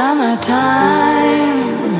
summertime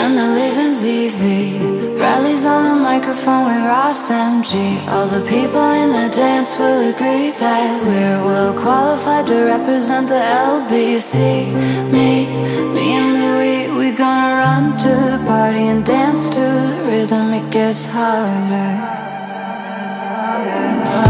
and the living's easy. Bradley's on the microphone with Ras MG. All the people in the dance will agree that we're well qualified to represent the LBC. Me, me and Louis, we gonna run to the party and dance to the rhythm. It gets harder. harder.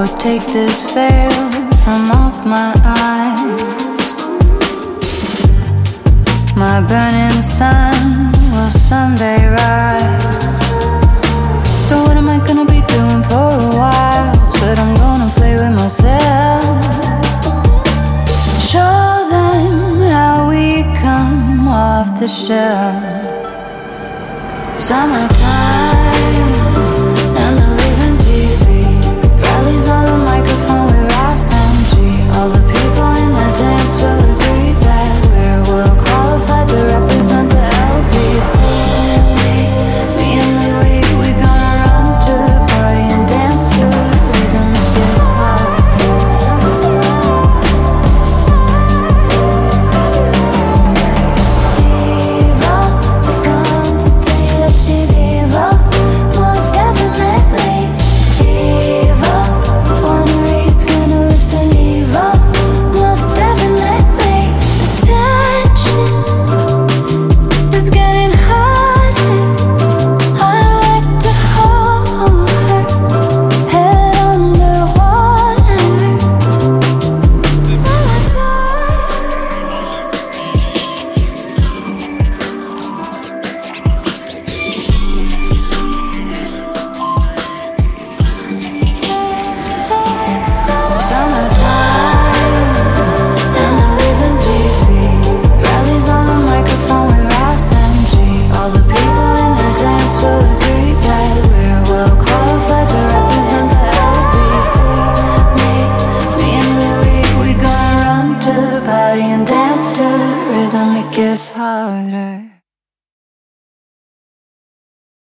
or take this veil from off my eyes. My burning sun will someday rise. So, what am I gonna be doing for a while? Said I'm gonna play with myself. Show them how we come off the shelf. Summertime. gets harder.